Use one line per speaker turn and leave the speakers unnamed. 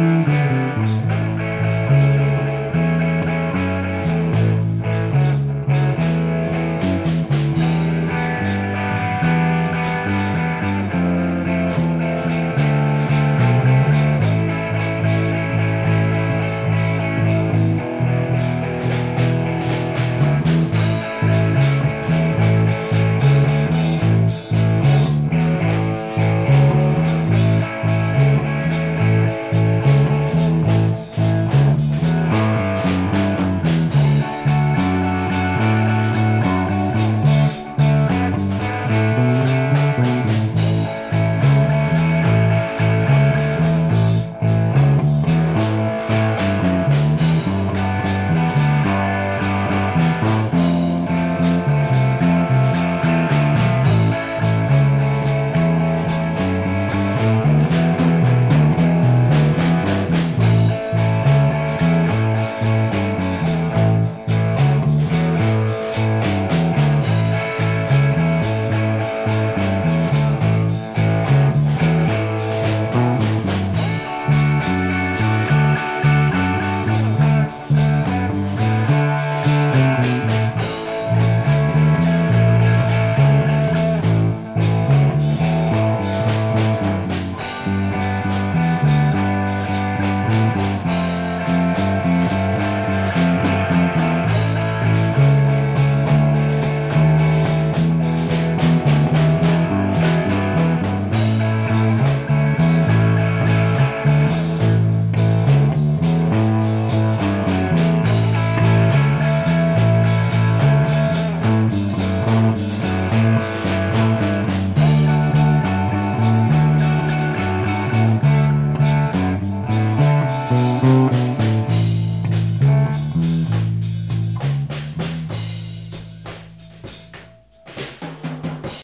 Mm-hmm.